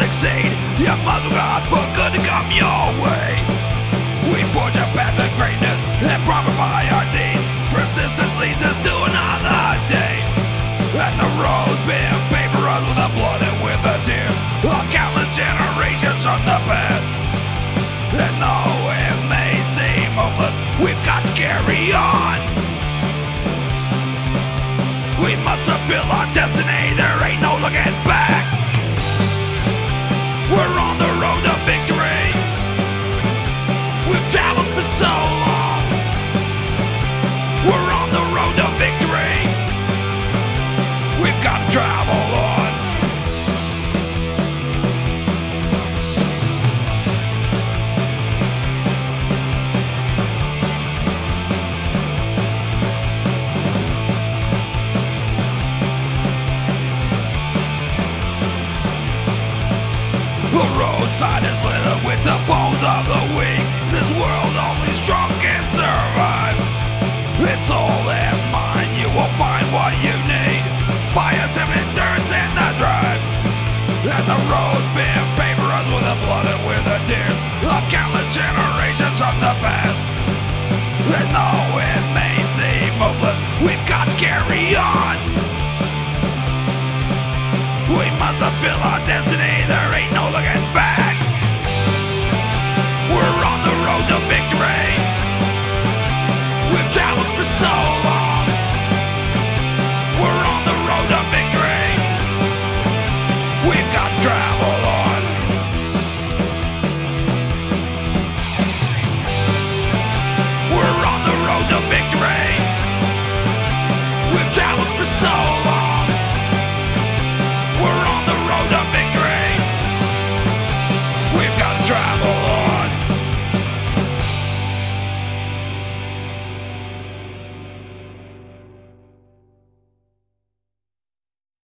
succeed, you must God for good to come your way. We forge a path of greatness and profit by our deeds. Persistence leads us to another day. And the road's been us with the blood and with the tears of countless generations from the past. And though it may seem hopeless, we've got to carry on. We must fulfill our Roadside is littered with the bones of the weak. This world only strong can survive. It's all in mind, you will find what you need. Fire, stem, endurance, and the drive. And the road's been us with the blood and with the tears of countless generations from the past. And though it may seem hopeless, we've got to carry on. We must fulfill our destiny. travel